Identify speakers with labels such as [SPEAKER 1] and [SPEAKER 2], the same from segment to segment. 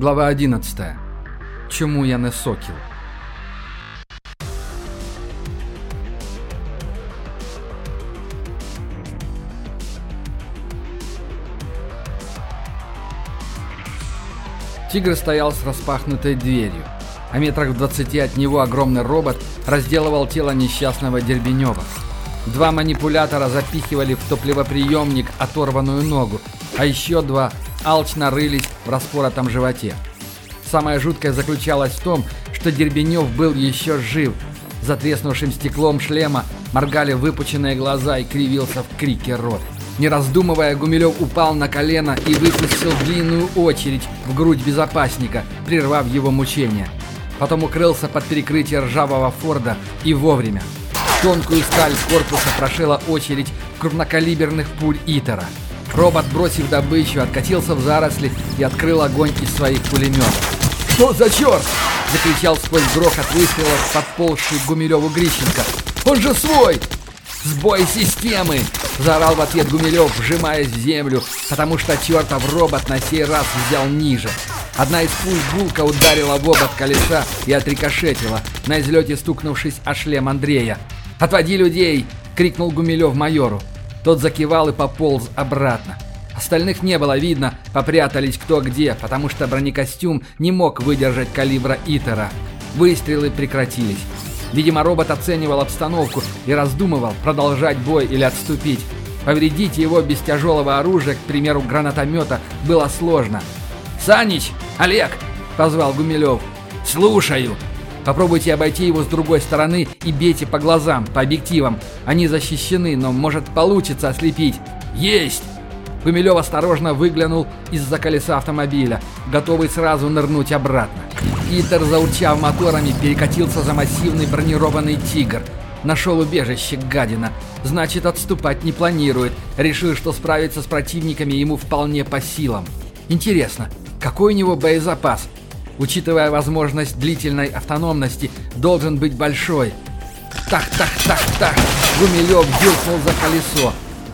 [SPEAKER 1] Глава 11. Чому я не сокіл? Тигр стоял с распахнутой дверью, а метрах в двадцати от него огромный робот разделывал тело несчастного Дербенева. Два манипулятора запихивали в топливоприемник оторванную ногу, а еще два алчно рылись в распоротом животе. Самое жуткое заключалось в том, что Дербенев был еще жив. За треснувшим стеклом шлема моргали выпученные глаза и кривился в крике рот. Не раздумывая, Гумилев упал на колено и выпустил длинную очередь в грудь безопасника, прервав его мучения. Потом укрылся под перекрытие ржавого Форда и вовремя. Тонкую сталь корпуса прошила очередь крупнокалиберных пуль Итера. Робот, бросив добычу, откатился в заросли и открыл огонь из своих пулеметов. «Что за черт?» – закричал сквозь грохот выстрелов подползший Гумилеву Грищенко. «Он же свой!» «Сбой системы!» – заорал в ответ Гумилев, вжимаясь в землю, потому что чертов робот на сей раз взял ниже. Одна из пуль гулка ударила в обод колеса и отрикошетила, на излете стукнувшись о шлем Андрея. «Отводи людей!» — крикнул Гумилев майору. Тот закивал и пополз обратно. Остальных не было видно, попрятались кто где, потому что бронекостюм не мог выдержать калибра Итера. Выстрелы прекратились. Видимо, робот оценивал обстановку и раздумывал, продолжать бой или отступить. Повредить его без тяжелого оружия, к примеру, гранатомета, было сложно. «Санич! Олег!» – позвал Гумилев. «Слушаю!» Попробуйте обойти его с другой стороны и бейте по глазам, по объективам. Они защищены, но может получится ослепить. Есть! Гумилев осторожно выглянул из-за колеса автомобиля, готовый сразу нырнуть обратно. Итер, заурчав моторами, перекатился за массивный бронированный «Тигр». Нашел убежище, гадина. Значит, отступать не планирует. Решил, что справиться с противниками ему вполне по силам. Интересно, какой у него боезапас? Учитывая возможность длительной автономности, должен быть большой. Так, так, так, так. Гумилев дюркнул за колесо.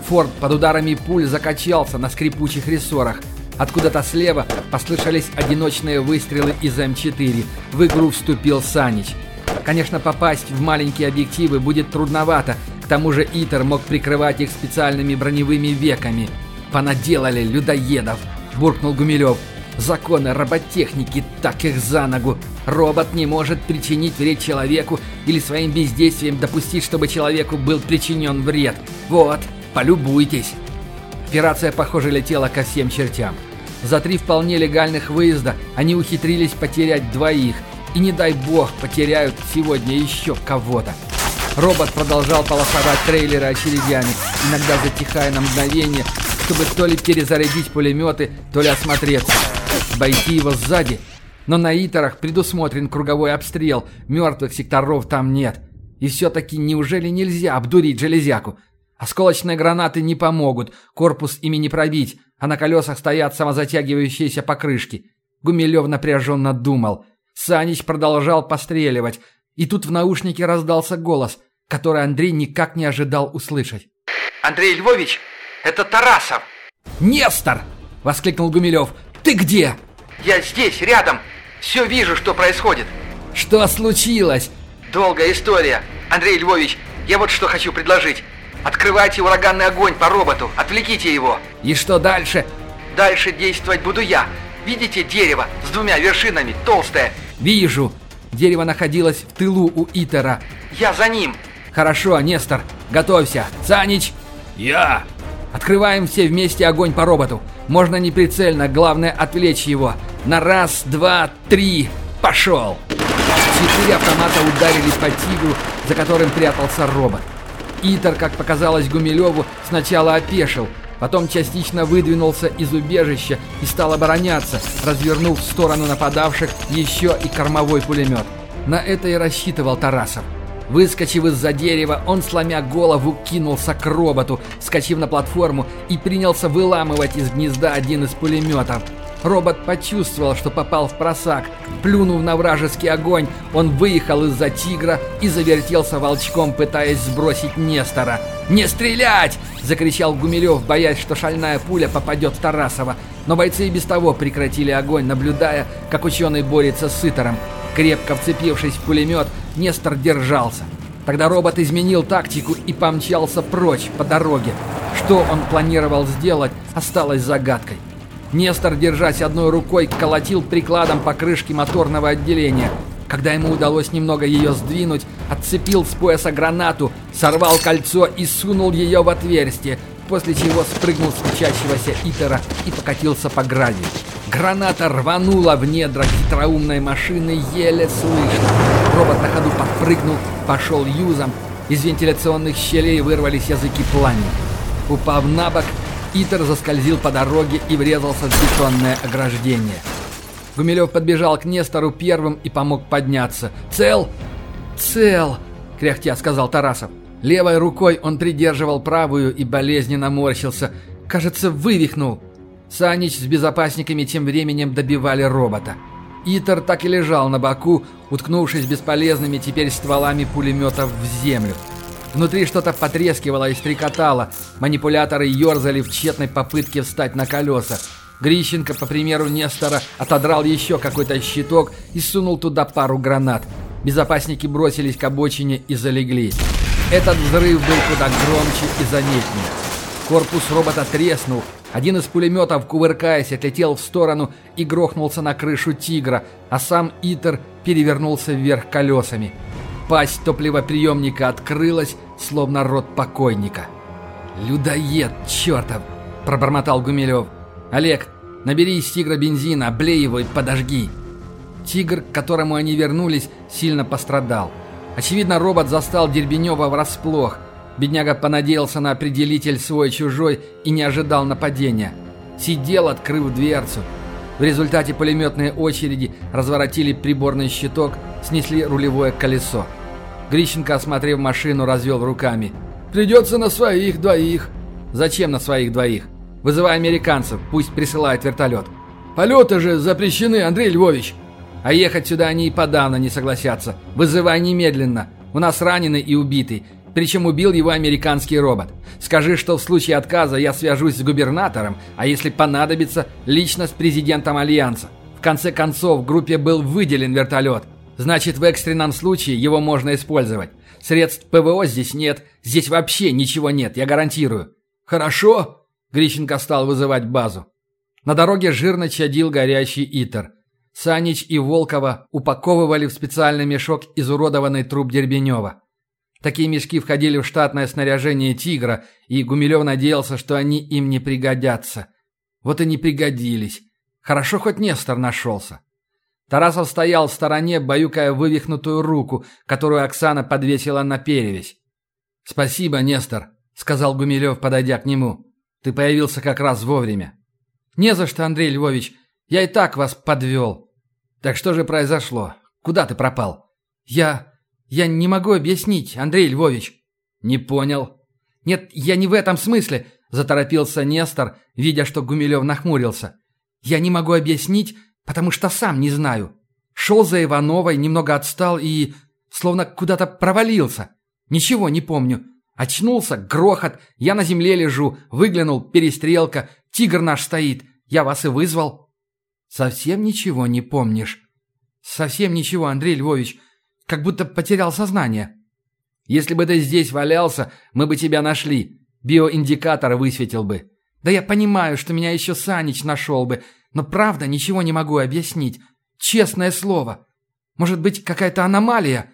[SPEAKER 1] Форд под ударами пуль закачался на скрипучих рессорах. Откуда-то слева послышались одиночные выстрелы из М4. В игру вступил Санич. Конечно, попасть в маленькие объективы будет трудновато. К тому же Итер мог прикрывать их специальными броневыми веками. «Понаделали людоедов!» – буркнул Гумилев. «Законы роботехники, так их за ногу! Робот не может причинить вред человеку или своим бездействием допустить, чтобы человеку был причинен вред. Вот, полюбуйтесь!» Операция, похоже, летела ко всем чертям. За три вполне легальных выезда они ухитрились потерять двоих. И не дай бог потеряют сегодня еще кого-то. Робот продолжал полосовать трейлеры очередями, иногда затихая на мгновение, чтобы то ли перезарядить пулеметы, то ли осмотреться. Обойти его сзади. Но на Итерах предусмотрен круговой обстрел, мертвых секторов там нет. И все-таки неужели нельзя обдурить железяку? Осколочные гранаты не помогут, корпус ими не пробить, а на колесах стоят самозатягивающиеся покрышки. Гумилев напряженно думал. Санич продолжал постреливать, и тут в наушнике раздался голос, который Андрей никак не ожидал услышать.
[SPEAKER 2] «Андрей Львович, это Тарасов!»
[SPEAKER 1] «Нестор!» — воскликнул Гумилев. «Ты где?»
[SPEAKER 2] «Я здесь, рядом. Все вижу, что происходит».
[SPEAKER 1] «Что случилось?»
[SPEAKER 2] «Долгая история. Андрей Львович, я вот что хочу предложить. Открывайте ураганный огонь по роботу, отвлеките его.
[SPEAKER 1] И что дальше?
[SPEAKER 2] Дальше действовать буду я. Видите дерево с двумя вершинами, толстое?
[SPEAKER 1] Вижу. Дерево находилось в тылу у Итера.
[SPEAKER 2] Я за ним.
[SPEAKER 1] Хорошо, Нестор, готовься. Санич.
[SPEAKER 3] Я.
[SPEAKER 1] Открываем все вместе огонь по роботу. Можно не прицельно, главное отвлечь его. На раз, два, три. Пошел. Четыре автомата ударили по тигру, за которым прятался робот. Итер, как показалось Гумилеву, сначала опешил, потом частично выдвинулся из убежища и стал обороняться, развернув в сторону нападавших еще и кормовой пулемет. На это и рассчитывал Тарасов. Выскочив из-за дерева, он, сломя голову, кинулся к роботу, вскочив на платформу и принялся выламывать из гнезда один из пулеметов. Робот почувствовал, что попал в просак. Плюнув на вражеский огонь, он выехал из-за тигра и завертелся волчком, пытаясь сбросить Нестора. «Не стрелять!» – закричал Гумилев, боясь, что шальная пуля попадет в Тарасова. Но бойцы и без того прекратили огонь, наблюдая, как ученый борется с Итером. Крепко вцепившись в пулемет, Нестор держался. Тогда робот изменил тактику и помчался прочь по дороге. Что он планировал сделать, осталось загадкой. Нестор, держась одной рукой, колотил прикладом по крышке моторного отделения. Когда ему удалось немного ее сдвинуть, отцепил с пояса гранату, сорвал кольцо и сунул ее в отверстие, после чего спрыгнул с мчащегося Итера и покатился по гравию. Граната рванула в недра хитроумной машины еле слышно. Робот на ходу подпрыгнул, пошел юзом. Из вентиляционных щелей вырвались языки пламени. Упав на бок, Итер заскользил по дороге и врезался в бетонное ограждение. Гумилев подбежал к Нестору первым и помог подняться. «Цел?» «Цел!» — кряхтя сказал Тарасов. Левой рукой он придерживал правую и болезненно морщился. Кажется, вывихнул. Санич с безопасниками тем временем добивали робота. Итер так и лежал на боку, уткнувшись бесполезными теперь стволами пулеметов в землю. Внутри что-то потрескивало и стрекотало. Манипуляторы ерзали в тщетной попытке встать на колеса. Грищенко, по примеру Нестора, отодрал еще какой-то щиток и сунул туда пару гранат. Безопасники бросились к обочине и залегли. Этот взрыв был куда громче и заметнее. Корпус робота треснул. Один из пулеметов, кувыркаясь, отлетел в сторону и грохнулся на крышу «Тигра», а сам Итер перевернулся вверх колесами. Пасть топливоприемника открылась, словно рот покойника. «Людоед, чертов!» – пробормотал Гумилев. «Олег, набери из «Тигра» бензина, облей его и подожги». «Тигр», к которому они вернулись, сильно пострадал. Очевидно, робот застал Дербенева врасплох. Бедняга понадеялся на определитель свой-чужой и не ожидал нападения. Сидел, открыв дверцу. В результате пулеметные очереди разворотили приборный щиток, снесли рулевое колесо. Грищенко, осмотрев машину, развел руками. «Придется на своих двоих». «Зачем на своих двоих? Вызывай американцев, пусть присылают вертолет». «Полеты же запрещены, Андрей Львович!» «А ехать сюда они и подавно не согласятся. Вызывай немедленно. У нас раненый и убитый. Причем убил его американский робот. Скажи, что в случае отказа я свяжусь с губернатором, а если понадобится, лично с президентом Альянса. В конце концов, в группе был выделен вертолет. Значит, в экстренном случае его можно использовать. Средств ПВО здесь нет, здесь вообще ничего нет, я гарантирую. Хорошо? Грищенко стал вызывать базу. На дороге жирно чадил горящий итер. Санич и Волкова упаковывали в специальный мешок изуродованный труп Дербенева. Такие мешки входили в штатное снаряжение «Тигра», и Гумилев надеялся, что они им не пригодятся. Вот и не пригодились. Хорошо хоть Нестор нашелся. Тарасов стоял в стороне, баюкая вывихнутую руку, которую Оксана подвесила на перевязь. «Спасибо, Нестор», — сказал Гумилев, подойдя к нему. «Ты появился как раз вовремя». «Не за что, Андрей Львович. Я и так вас подвел». «Так что же произошло? Куда ты пропал?» «Я... я не могу объяснить, Андрей Львович». «Не понял». «Нет, я не в этом смысле», — заторопился Нестор, видя, что Гумилев нахмурился. «Я не могу объяснить, Потому что сам не знаю. Шел за Ивановой, немного отстал и... Словно куда-то провалился. Ничего не помню. Очнулся, грохот, я на земле лежу, выглянул, перестрелка, тигр наш стоит. Я вас и вызвал. Совсем ничего не помнишь? Совсем ничего, Андрей Львович. Как будто потерял сознание. Если бы ты здесь валялся, мы бы тебя нашли. Биоиндикатор высветил бы. Да я понимаю, что меня еще Санич нашел бы, но правда ничего не могу объяснить. Честное слово. Может быть, какая-то аномалия?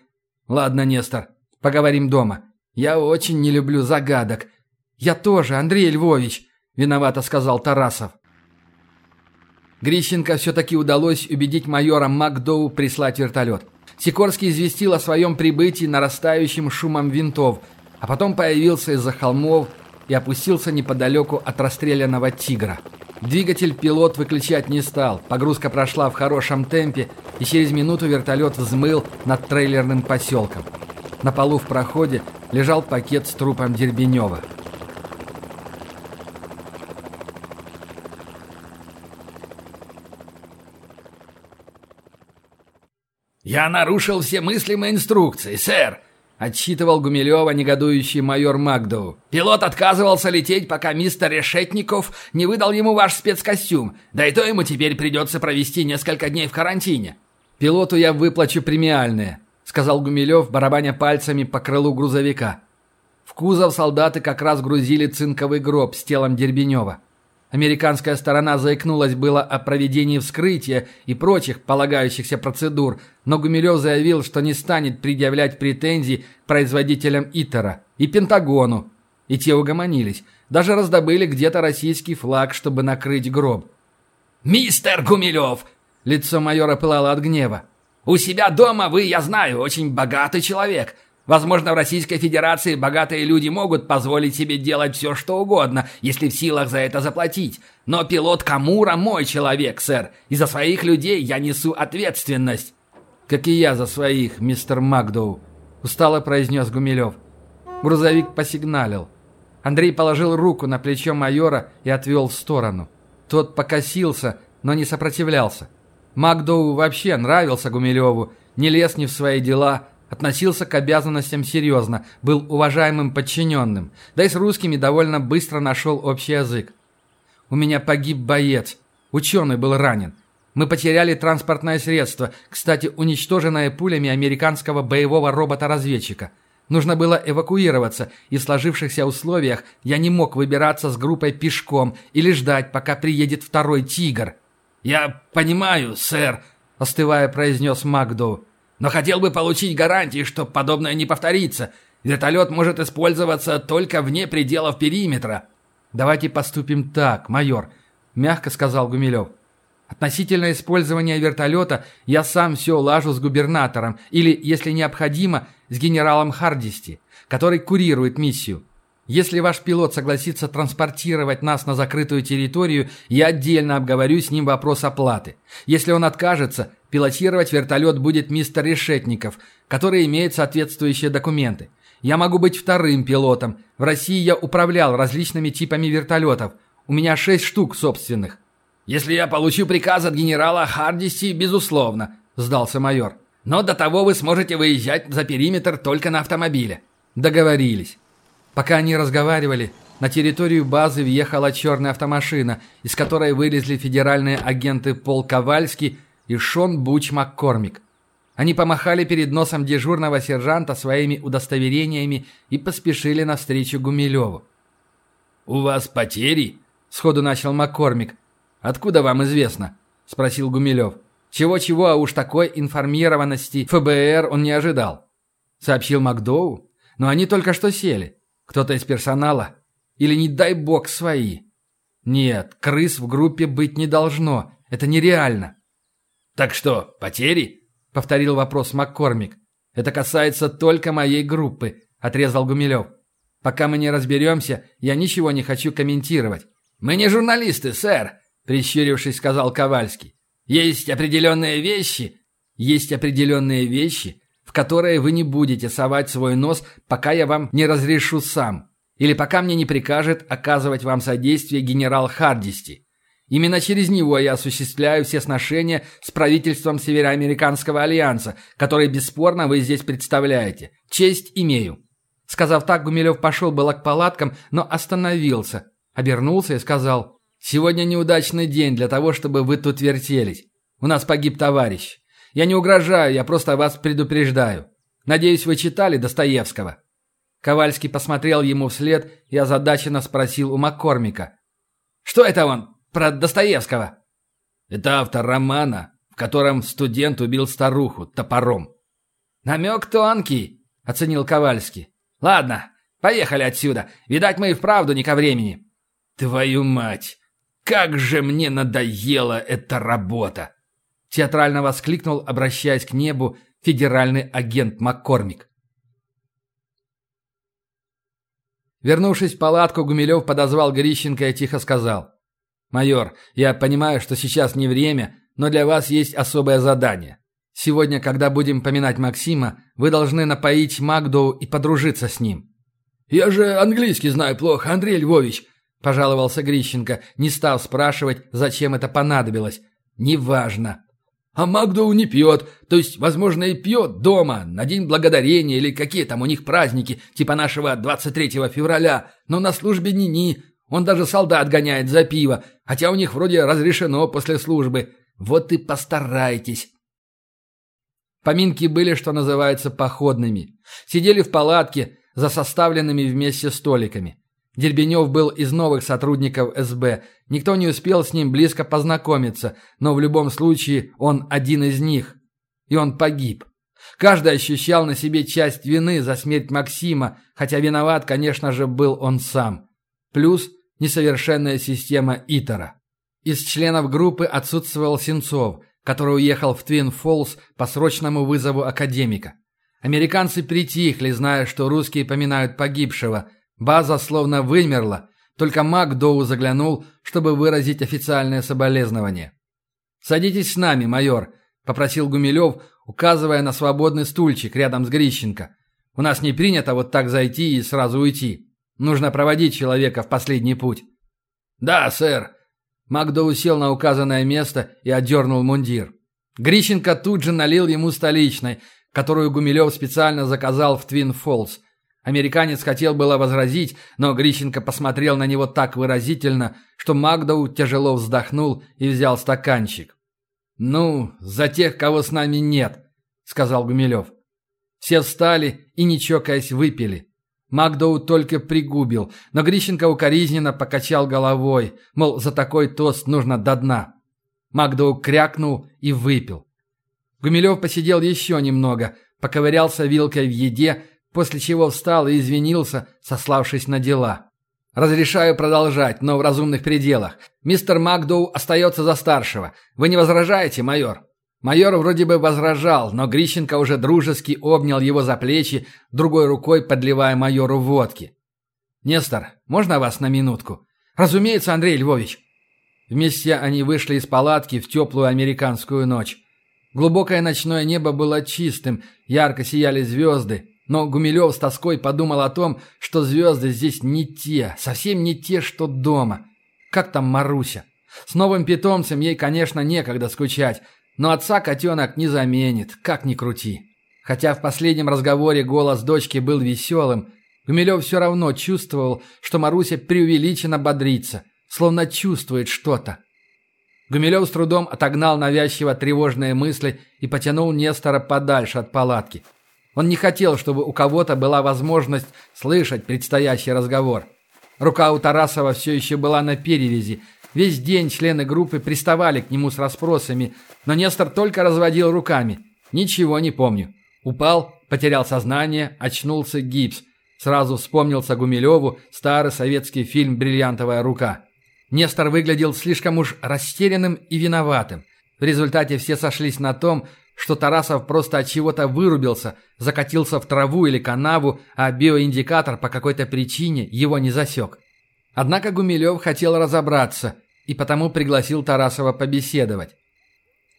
[SPEAKER 1] Ладно, Нестор, поговорим дома. Я очень не люблю загадок. Я тоже, Андрей Львович, виновато сказал Тарасов. Грищенко все-таки удалось убедить майора Макдоу прислать вертолет. Сикорский известил о своем прибытии нарастающим шумом винтов, а потом появился из-за холмов и опустился неподалеку от расстрелянного «Тигра». Двигатель пилот выключать не стал. Погрузка прошла в хорошем темпе, и через минуту вертолет взмыл над трейлерным поселком. На полу в проходе лежал пакет с трупом Дербенева.
[SPEAKER 3] «Я нарушил все мыслимые инструкции, сэр!»
[SPEAKER 1] Отчитывал Гумилева негодующий майор Макдоу. «Пилот отказывался лететь, пока мистер Решетников не выдал ему ваш спецкостюм. Да и то ему теперь придется провести несколько дней в карантине». «Пилоту я выплачу премиальные», — сказал Гумилев, барабаня пальцами по крылу грузовика. В кузов солдаты как раз грузили цинковый гроб с телом Дербенева. Американская сторона заикнулась было о проведении вскрытия и прочих полагающихся процедур, но Гумилев заявил, что не станет предъявлять претензий производителям ИТЕРа и Пентагону. И те угомонились. Даже раздобыли где-то российский флаг, чтобы накрыть гроб. «Мистер Гумилев!» Лицо майора пылало от гнева. «У себя дома вы, я знаю, очень богатый человек. Возможно, в Российской Федерации богатые люди могут позволить себе делать все, что угодно, если в силах за это заплатить. Но пилот Камура мой человек, сэр, и за своих людей я несу ответственность». «Как и я за своих, мистер Макдоу», — устало произнес Гумилев. Грузовик посигналил. Андрей положил руку на плечо майора и отвел в сторону. Тот покосился, но не сопротивлялся. Макдоу вообще нравился Гумилеву, не лез ни в свои дела, Относился к обязанностям серьезно, был уважаемым подчиненным, да и с русскими довольно быстро нашел общий язык. «У меня погиб боец. Ученый был ранен. Мы потеряли транспортное средство, кстати, уничтоженное пулями американского боевого робота-разведчика. Нужно было эвакуироваться, и в сложившихся условиях я не мог выбираться с группой пешком или ждать, пока приедет второй «Тигр». «Я понимаю, сэр», — остывая произнес Макдоу. Но хотел бы получить гарантии, что подобное не повторится. Вертолет может использоваться только вне пределов периметра». «Давайте поступим так, майор», — мягко сказал Гумилев. «Относительно использования вертолета я сам все улажу с губернатором или, если необходимо, с генералом Хардисти, который курирует миссию. Если ваш пилот согласится транспортировать нас на закрытую территорию, я отдельно обговорю с ним вопрос оплаты. Если он откажется, пилотировать вертолет будет мистер Решетников, который имеет соответствующие документы. Я могу быть вторым пилотом. В России я управлял различными типами вертолетов. У меня шесть штук собственных. Если я получу приказ от генерала Хардиси, безусловно, сдался майор. Но до того вы сможете выезжать за периметр только на автомобиле. Договорились. Пока они разговаривали, на территорию базы въехала черная автомашина, из которой вылезли федеральные агенты Пол Ковальский и Шон Буч Маккормик. Они помахали перед носом дежурного сержанта своими удостоверениями и поспешили навстречу Гумилеву. «У вас потери?» – сходу начал Маккормик. «Откуда вам известно?» – спросил Гумилев. Чего-чего, а уж такой информированности ФБР он не ожидал. Сообщил Макдоу. Но они только что сели. Кто-то из персонала? Или, не дай бог, свои? Нет, крыс в группе быть не должно. Это нереально. «Так что, потери?» — повторил вопрос Маккормик. «Это касается только моей группы», — отрезал Гумилев. «Пока мы не разберемся, я ничего не хочу комментировать». «Мы не журналисты, сэр», — прищурившись, сказал Ковальский. «Есть определенные вещи». «Есть определенные вещи, в которые вы не будете совать свой нос, пока я вам не разрешу сам, или пока мне не прикажет оказывать вам содействие генерал Хардисти. Именно через него я осуществляю все сношения с правительством Североамериканского альянса, который бесспорно вы здесь представляете. Честь имею». Сказав так, Гумилев пошел было к палаткам, но остановился, обернулся и сказал, «Сегодня неудачный день для того, чтобы вы тут вертелись. У нас погиб товарищ. Я не угрожаю, я просто вас предупреждаю. Надеюсь, вы читали Достоевского». Ковальский посмотрел ему вслед и озадаченно спросил у Маккормика. «Что это он? Про Достоевского?» «Это автор романа, в котором студент убил старуху топором». «Намек тонкий», — оценил Ковальский. «Ладно, поехали отсюда. Видать, мы и вправду не ко времени». «Твою мать! Как же мне надоела эта работа!» Театрально воскликнул, обращаясь к небу, федеральный агент Маккормик. Вернувшись в палатку, Гумилев подозвал Грищенко и тихо сказал. «Майор, я понимаю, что сейчас не время, но для вас есть особое задание. Сегодня, когда будем поминать Максима, вы должны напоить Магдоу и подружиться с ним». «Я же английский знаю плохо, Андрей Львович», – пожаловался Грищенко, не став спрашивать, зачем это понадобилось. «Неважно. А Магдоу не пьет, то есть, возможно, и пьет дома, на День Благодарения или какие там у них праздники, типа нашего 23 февраля, но на службе ни-ни, он даже солдат гоняет за пиво, хотя у них вроде разрешено после службы. Вот и постарайтесь. Поминки были, что называется, походными. Сидели в палатке за составленными вместе столиками. Дербенев был из новых сотрудников СБ. Никто не успел с ним близко познакомиться, но в любом случае он один из них. И он погиб. Каждый ощущал на себе часть вины за смерть Максима, хотя виноват, конечно же, был он сам. Плюс несовершенная система Итера. Из членов группы отсутствовал Сенцов, который уехал в Твин Фоллс по срочному вызову академика. Американцы притихли, зная, что русские поминают погибшего – База словно вымерла, только Мак Доу заглянул, чтобы выразить официальное соболезнование. «Садитесь с нами, майор», — попросил Гумилев, указывая на свободный стульчик рядом с Грищенко. «У нас не принято вот так зайти и сразу уйти. Нужно проводить человека в последний путь». «Да, сэр». Макдоу сел на указанное место и отдернул мундир. Грищенко тут же налил ему столичной, которую Гумилев специально заказал в Твин Фоллс — Американец хотел было возразить, но Грищенко посмотрел на него так выразительно, что Магдоу тяжело вздохнул и взял стаканчик. «Ну, за тех, кого с нами нет», — сказал Гумилев. Все встали и, не чокаясь, выпили. Магдоу только пригубил, но Грищенко укоризненно покачал головой, мол, за такой тост нужно до дна. Магдоу крякнул и выпил. Гумилев посидел еще немного, поковырялся вилкой в еде, после чего встал и извинился, сославшись на дела. «Разрешаю продолжать, но в разумных пределах. Мистер Макдоу остается за старшего. Вы не возражаете, майор?» Майор вроде бы возражал, но Грищенко уже дружески обнял его за плечи, другой рукой подливая майору водки. «Нестор, можно вас на минутку?» «Разумеется, Андрей Львович». Вместе они вышли из палатки в теплую американскую ночь. Глубокое ночное небо было чистым, ярко сияли звезды, но Гумилев с тоской подумал о том, что звезды здесь не те, совсем не те, что дома. Как там Маруся? С новым питомцем ей, конечно, некогда скучать, но отца котенок не заменит, как ни крути. Хотя в последнем разговоре голос дочки был веселым, Гумилев все равно чувствовал, что Маруся преувеличенно бодрится, словно чувствует что-то. Гумилев с трудом отогнал навязчиво тревожные мысли и потянул Нестора подальше от палатки – он не хотел, чтобы у кого-то была возможность слышать предстоящий разговор. Рука у Тарасова все еще была на перевязи. Весь день члены группы приставали к нему с расспросами, но Нестор только разводил руками. «Ничего не помню». Упал, потерял сознание, очнулся гипс. Сразу вспомнился Гумилеву старый советский фильм «Бриллиантовая рука». Нестор выглядел слишком уж растерянным и виноватым. В результате все сошлись на том, что Тарасов просто от чего-то вырубился, закатился в траву или канаву, а биоиндикатор по какой-то причине его не засек. Однако Гумилев хотел разобраться и потому пригласил Тарасова побеседовать.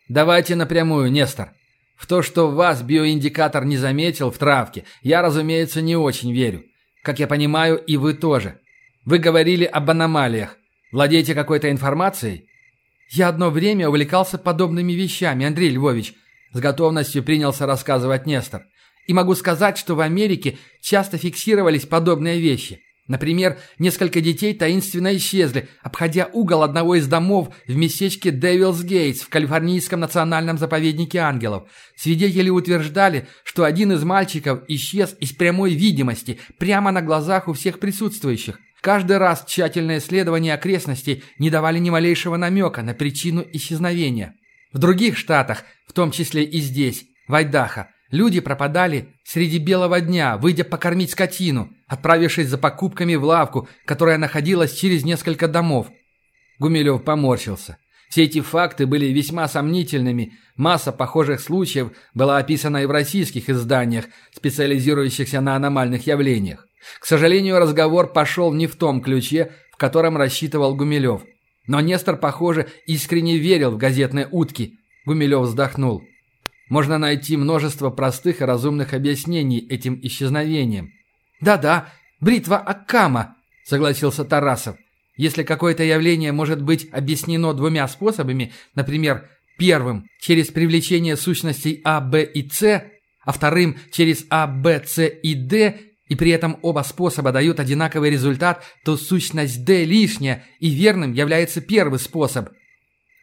[SPEAKER 1] «Давайте напрямую, Нестор. В то, что вас биоиндикатор не заметил в травке, я, разумеется, не очень верю. Как я понимаю, и вы тоже. Вы говорили об аномалиях. Владеете какой-то информацией?» «Я одно время увлекался подобными вещами, Андрей Львович», с готовностью принялся рассказывать Нестор. И могу сказать, что в Америке часто фиксировались подобные вещи. Например, несколько детей таинственно исчезли, обходя угол одного из домов в местечке Дэвилс Гейтс в Калифорнийском национальном заповеднике ангелов. Свидетели утверждали, что один из мальчиков исчез из прямой видимости, прямо на глазах у всех присутствующих. Каждый раз тщательное исследование окрестностей не давали ни малейшего намека на причину исчезновения. В других штатах, в том числе и здесь, в Айдахо, люди пропадали среди белого дня, выйдя покормить скотину, отправившись за покупками в лавку, которая находилась через несколько домов. Гумилев поморщился. Все эти факты были весьма сомнительными. Масса похожих случаев была описана и в российских изданиях, специализирующихся на аномальных явлениях. К сожалению, разговор пошел не в том ключе, в котором рассчитывал Гумилев. Но Нестор, похоже, искренне верил в газетные утки. Гумилев вздохнул. Можно найти множество простых и разумных объяснений этим исчезновениям. «Да-да, бритва Аккама», — согласился Тарасов. «Если какое-то явление может быть объяснено двумя способами, например, Первым – через привлечение сущностей А, Б и С, а вторым – через А, Б, С и Д, и при этом оба способа дают одинаковый результат, то сущность D лишняя, и верным является первый способ.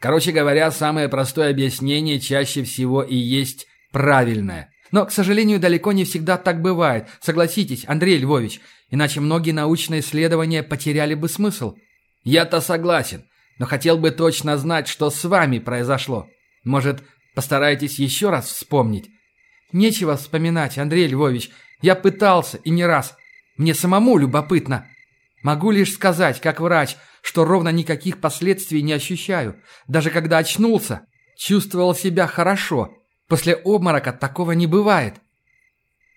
[SPEAKER 1] Короче говоря, самое простое объяснение чаще всего и есть правильное. Но, к сожалению, далеко не всегда так бывает. Согласитесь, Андрей Львович, иначе многие научные исследования потеряли бы смысл. Я-то согласен, но хотел бы точно знать, что с вами произошло. Может, постарайтесь еще раз вспомнить? Нечего вспоминать, Андрей Львович. Я пытался, и не раз. Мне самому любопытно. Могу лишь сказать, как врач, что ровно никаких последствий не ощущаю. Даже когда очнулся, чувствовал себя хорошо. После обморока такого не бывает.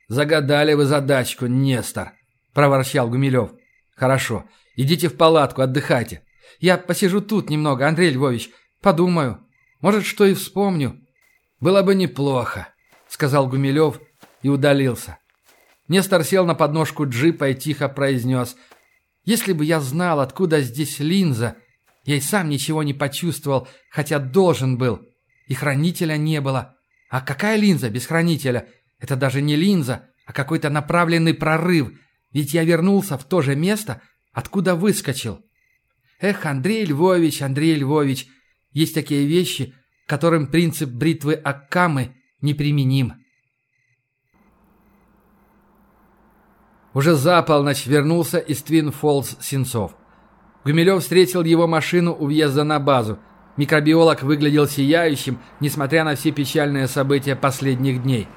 [SPEAKER 1] «Загадали вы задачку, Нестор», – проворчал Гумилев. «Хорошо, идите в палатку, отдыхайте. Я посижу тут немного, Андрей Львович, подумаю. Может, что и вспомню». «Было бы неплохо», – сказал Гумилев и удалился. Нестор сел на подножку джипа и тихо произнес. «Если бы я знал, откуда здесь линза, я и сам ничего не почувствовал, хотя должен был. И хранителя не было. А какая линза без хранителя? Это даже не линза, а какой-то направленный прорыв. Ведь я вернулся в то же место, откуда выскочил. Эх, Андрей Львович, Андрей Львович, есть такие вещи, которым принцип бритвы Аккамы неприменим. Уже за полночь вернулся из Твин Фоллс Сенцов. Гумилев встретил его машину у въезда на базу – Микробиолог выглядел сияющим, несмотря на все печальные события последних дней.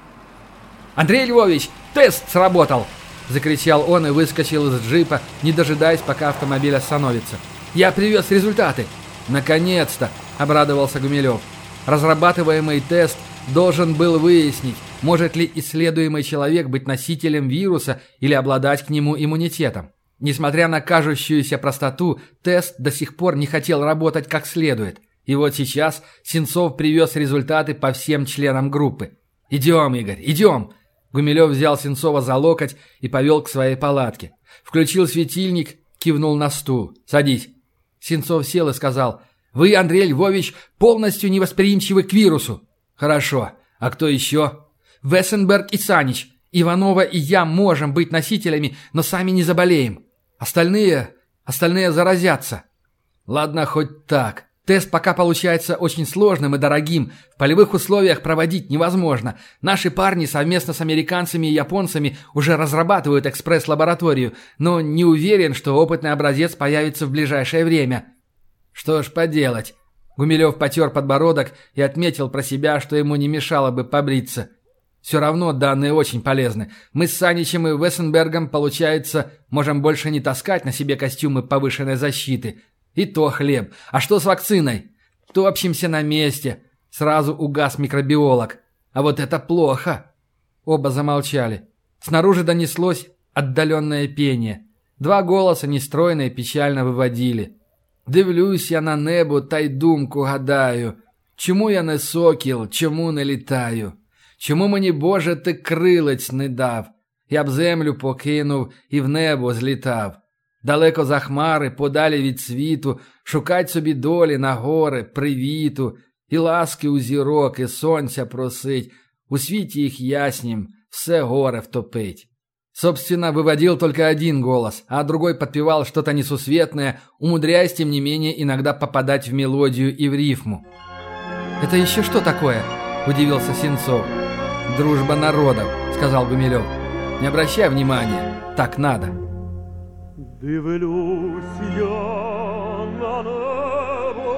[SPEAKER 1] «Андрей Львович, тест сработал!» – закричал он и выскочил из джипа, не дожидаясь, пока автомобиль остановится. «Я привез результаты!» «Наконец-то!» – обрадовался Гумилев. Разрабатываемый тест должен был выяснить, может ли исследуемый человек быть носителем вируса или обладать к нему иммунитетом. Несмотря на кажущуюся простоту, тест до сих пор не хотел работать как следует. И вот сейчас Сенцов привез результаты по всем членам группы. «Идем, Игорь, идем!» Гумилев взял Сенцова за локоть и повел к своей палатке. Включил светильник, кивнул на стул. «Садись». Сенцов сел и сказал, «Вы, Андрей Львович, полностью невосприимчивы к вирусу». «Хорошо. А кто еще?» «Вессенберг и Санич. Иванова и я можем быть носителями, но сами не заболеем. Остальные... остальные заразятся». «Ладно, хоть так. Тест пока получается очень сложным и дорогим. В полевых условиях проводить невозможно. Наши парни совместно с американцами и японцами уже разрабатывают экспресс-лабораторию, но не уверен, что опытный образец появится в ближайшее время. Что ж поделать. Гумилев потер подбородок и отметил про себя, что ему не мешало бы побриться. Все равно данные очень полезны. Мы с Саничем и Вессенбергом, получается, можем больше не таскать на себе костюмы повышенной защиты – и то хлеб. А что с вакциной? Топчемся на месте. Сразу угас микробиолог. А вот это плохо. Оба замолчали. Снаружи донеслось отдаленное пение. Два голоса нестройно и печально выводили. «Дивлюсь я на небо та й думку гадаю. Чому я не сокіл, чому не літаю? Чому мені, Боже, ти крилець не дав? Я б землю покинув і в небо злітав. Далеко за хмари, подалі від світу, шукать собі долі на гори, привіту, і ласки у зірок, і сонця просить, у світі їх яснім, все горе втопить. Собственно, выводил только один голос, а другой подпевал что-то несусветное, умудряясь, тем не менее, иногда попадать в мелодию и в рифму. «Это еще что такое?» – Удивился Сенцов. «Дружба народов», – сказал Гумилев. «Не обращай внимания, так надо».
[SPEAKER 3] Дивлюсь я на небо,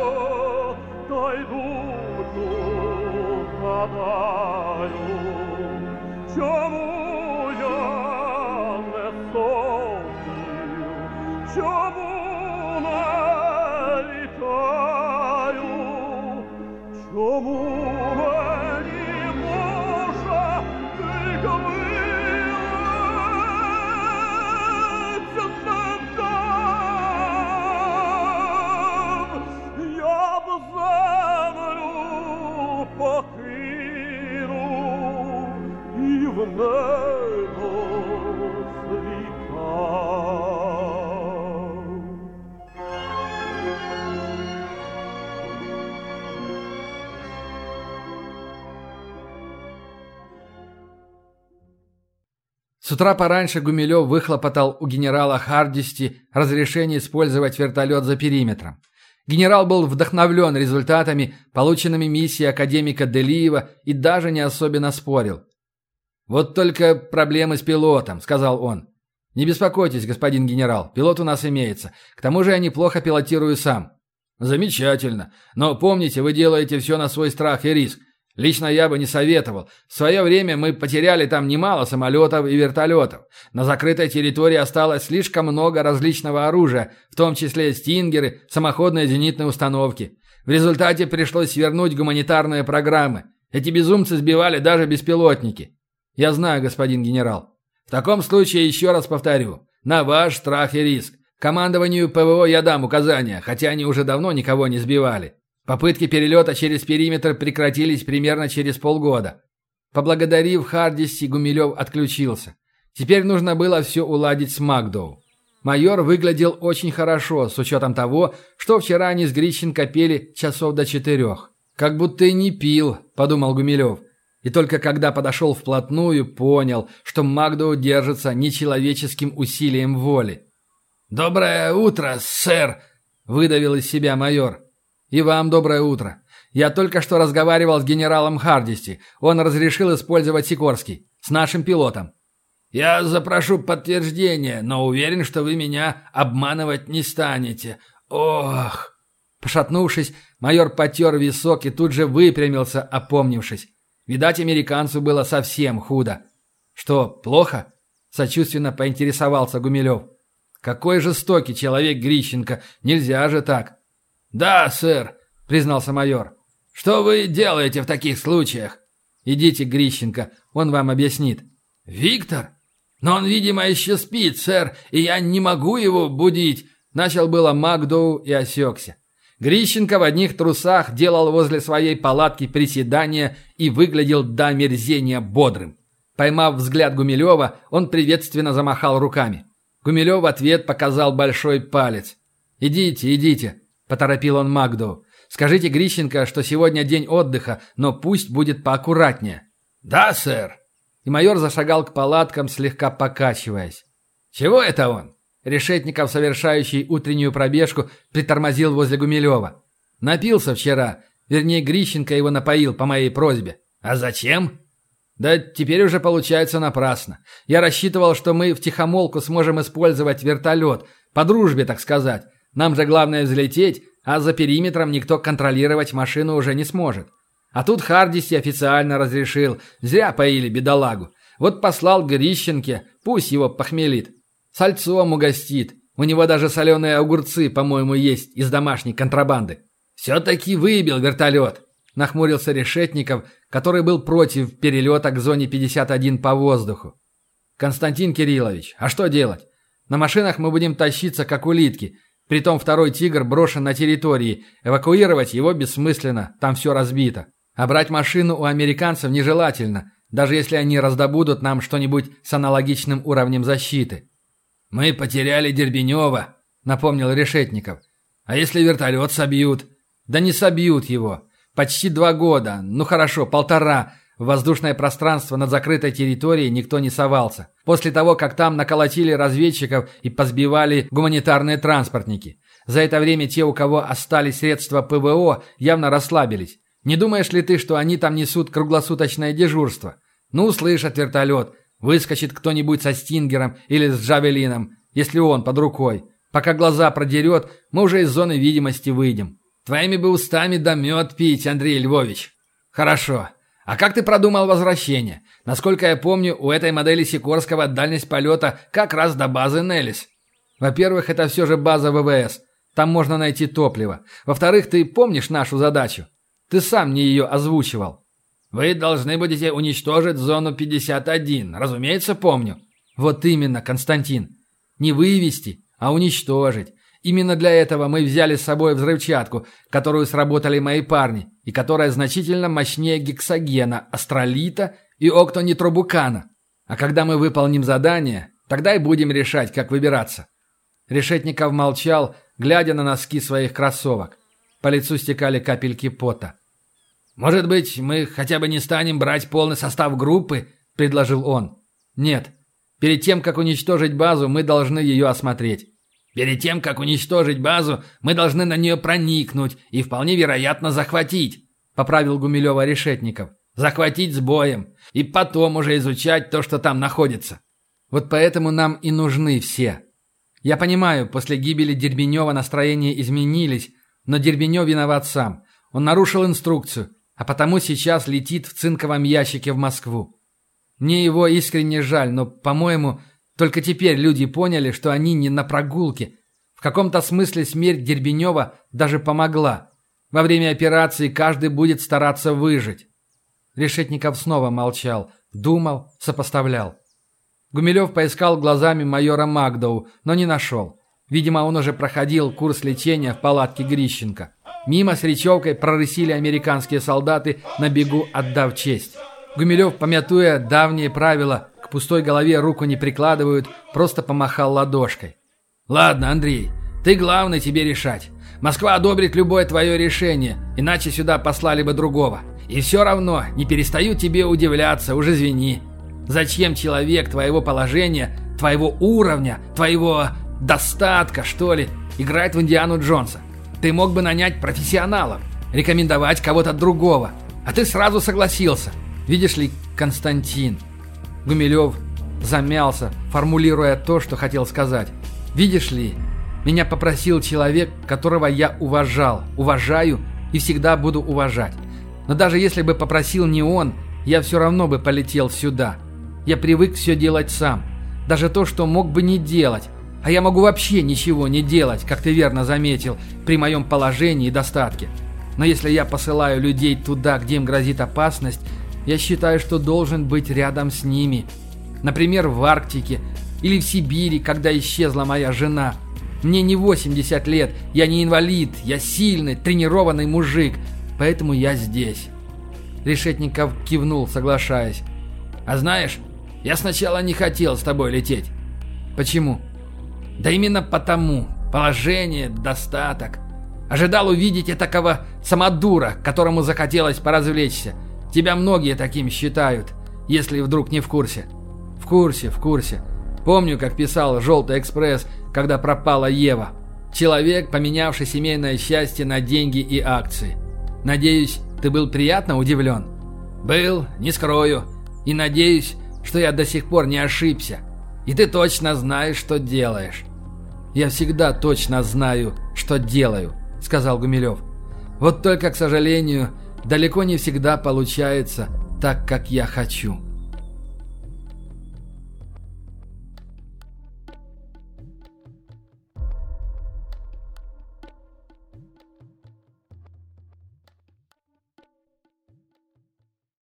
[SPEAKER 3] та думку гадаю, чому я не сохнів, чому
[SPEAKER 1] С утра пораньше Гумилев выхлопотал у генерала Хардисти разрешение использовать вертолет за периметром. Генерал был вдохновлен результатами, полученными миссией академика Делиева и даже не особенно спорил. «Вот только проблемы с пилотом», — сказал он. «Не беспокойтесь, господин генерал, пилот у нас имеется. К тому же я неплохо пилотирую сам». «Замечательно. Но помните, вы делаете все на свой страх и риск. Лично я бы не советовал. В свое время мы потеряли там немало самолетов и вертолетов. На закрытой территории осталось слишком много различного оружия, в том числе стингеры, самоходные зенитные установки. В результате пришлось свернуть гуманитарные программы. Эти безумцы сбивали даже беспилотники. Я знаю, господин генерал. В таком случае еще раз повторю. На ваш страх и риск. Командованию ПВО я дам указания, хотя они уже давно никого не сбивали. Попытки перелета через периметр прекратились примерно через полгода. Поблагодарив Хардиси, Гумилев отключился. Теперь нужно было все уладить с Макдоу. Майор выглядел очень хорошо, с учетом того, что вчера они с Грищенко пели часов до четырех. «Как будто и не пил», – подумал Гумилев. И только когда подошел вплотную, понял, что Макдоу держится нечеловеческим усилием воли. «Доброе утро, сэр!» – выдавил из себя майор. «И вам доброе утро. Я только что разговаривал с генералом Хардисти. Он разрешил использовать Сикорский. С нашим пилотом». «Я запрошу подтверждение, но уверен, что вы меня обманывать не станете. Ох!» Пошатнувшись, майор потер висок и тут же выпрямился, опомнившись. Видать, американцу было совсем худо. «Что, плохо?» – сочувственно поинтересовался Гумилев. «Какой жестокий человек Грищенко! Нельзя же так!» «Да, сэр», — признался майор. «Что вы делаете в таких случаях?» «Идите, Грищенко, он вам объяснит». «Виктор? Но он, видимо, еще спит, сэр, и я не могу его будить», — начал было Макдоу и осекся. Грищенко в одних трусах делал возле своей палатки приседания и выглядел до мерзения бодрым. Поймав взгляд Гумилева, он приветственно замахал руками. Гумилев в ответ показал большой палец. «Идите, идите», Поторопил он Магду. «Скажите Грищенко, что сегодня день отдыха, но пусть будет поаккуратнее». «Да, сэр». И майор зашагал к палаткам, слегка покачиваясь. «Чего это он?» Решетников, совершающий утреннюю пробежку, притормозил возле Гумилева. «Напился вчера. Вернее, Грищенко его напоил по моей просьбе». «А зачем?» «Да теперь уже получается напрасно. Я рассчитывал, что мы в тихомолку сможем использовать вертолет, по дружбе, так сказать. Нам же главное взлететь, а за периметром никто контролировать машину уже не сможет. А тут Хардиси официально разрешил. Зря поили бедолагу. Вот послал Грищенке, пусть его похмелит. Сальцом угостит. У него даже соленые огурцы, по-моему, есть из домашней контрабанды. Все-таки выбил вертолет. Нахмурился Решетников, который был против перелета к зоне 51 по воздуху. Константин Кириллович, а что делать? На машинах мы будем тащиться, как улитки. Притом второй «Тигр» брошен на территории. Эвакуировать его бессмысленно, там все разбито. А брать машину у американцев нежелательно, даже если они раздобудут нам что-нибудь с аналогичным уровнем защиты. «Мы потеряли Дербенева», — напомнил Решетников. «А если вертолет собьют?» «Да не собьют его. Почти два года, ну хорошо, полтора, в воздушное пространство над закрытой территорией никто не совался. После того, как там наколотили разведчиков и позбивали гуманитарные транспортники. За это время те, у кого остались средства ПВО, явно расслабились. Не думаешь ли ты, что они там несут круглосуточное дежурство? Ну, услышат вертолет, выскочит кто-нибудь со стингером или с джавелином, если он под рукой. Пока глаза продерет, мы уже из зоны видимости выйдем. Твоими бы устами да мед пить, Андрей Львович. Хорошо. А как ты продумал возвращение? Насколько я помню, у этой модели Сикорского дальность полета как раз до базы Неллис. Во-первых, это все же база ВВС. Там можно найти топливо. Во-вторых, ты помнишь нашу задачу? Ты сам мне ее озвучивал. Вы должны будете уничтожить зону 51. Разумеется, помню. Вот именно, Константин. Не вывести, а уничтожить. Именно для этого мы взяли с собой взрывчатку, которую сработали мои парни, и которая значительно мощнее гексогена, астролита и октонитробукана. А когда мы выполним задание, тогда и будем решать, как выбираться. Решетников молчал, глядя на носки своих кроссовок. По лицу стекали капельки пота. «Может быть, мы хотя бы не станем брать полный состав группы?» – предложил он. «Нет. Перед тем, как уничтожить базу, мы должны ее осмотреть. Перед тем, как уничтожить базу, мы должны на нее проникнуть и вполне вероятно захватить», — поправил Гумилева Решетников. «Захватить с боем. И потом уже изучать то, что там находится. Вот поэтому нам и нужны все. Я понимаю, после гибели Дербенева настроения изменились, но Дербенев виноват сам. Он нарушил инструкцию, а потому сейчас летит в цинковом ящике в Москву. Мне его искренне жаль, но, по-моему, только теперь люди поняли, что они не на прогулке. В каком-то смысле смерть Дербенева даже помогла. Во время операции каждый будет стараться выжить. Решетников снова молчал, думал, сопоставлял. Гумилев поискал глазами майора Магдоу, но не нашел. Видимо, он уже проходил курс лечения в палатке Грищенко. Мимо с речевкой прорысили американские солдаты, на бегу отдав честь. Гумилев, помятуя давние правила, пустой голове руку не прикладывают, просто помахал ладошкой. «Ладно, Андрей, ты главный тебе решать. Москва одобрит любое твое решение, иначе сюда послали бы другого. И все равно не перестаю тебе удивляться, уже извини. Зачем человек твоего положения, твоего уровня, твоего достатка, что ли, играет в Индиану Джонса? Ты мог бы нанять профессионалов, рекомендовать кого-то другого, а ты сразу согласился. Видишь ли, Константин, Гумилев замялся, формулируя то, что хотел сказать. Видишь ли, меня попросил человек, которого я уважал, уважаю и всегда буду уважать. Но даже если бы попросил не он, я все равно бы полетел сюда. Я привык все делать сам. Даже то, что мог бы не делать. А я могу вообще ничего не делать, как ты верно заметил, при моем положении и достатке. Но если я посылаю людей туда, где им грозит опасность, я считаю, что должен быть рядом с ними. Например, в Арктике или в Сибири, когда исчезла моя жена. Мне не 80 лет, я не инвалид, я сильный, тренированный мужик, поэтому я здесь. Решетников кивнул, соглашаясь. А знаешь, я сначала не хотел с тобой лететь. Почему? Да именно потому. Положение, достаток. Ожидал увидеть этакого самодура, которому захотелось поразвлечься. Тебя многие таким считают, если вдруг не в курсе. В курсе, в курсе. Помню, как писал «Желтый экспресс», когда пропала Ева. Человек, поменявший семейное счастье на деньги и акции. Надеюсь, ты был приятно удивлен? Был, не скрою. И надеюсь, что я до сих пор не ошибся. И ты точно знаешь, что делаешь. Я всегда точно знаю, что делаю, сказал Гумилев. Вот только, к сожалению, далеко не всегда получается так, как я хочу.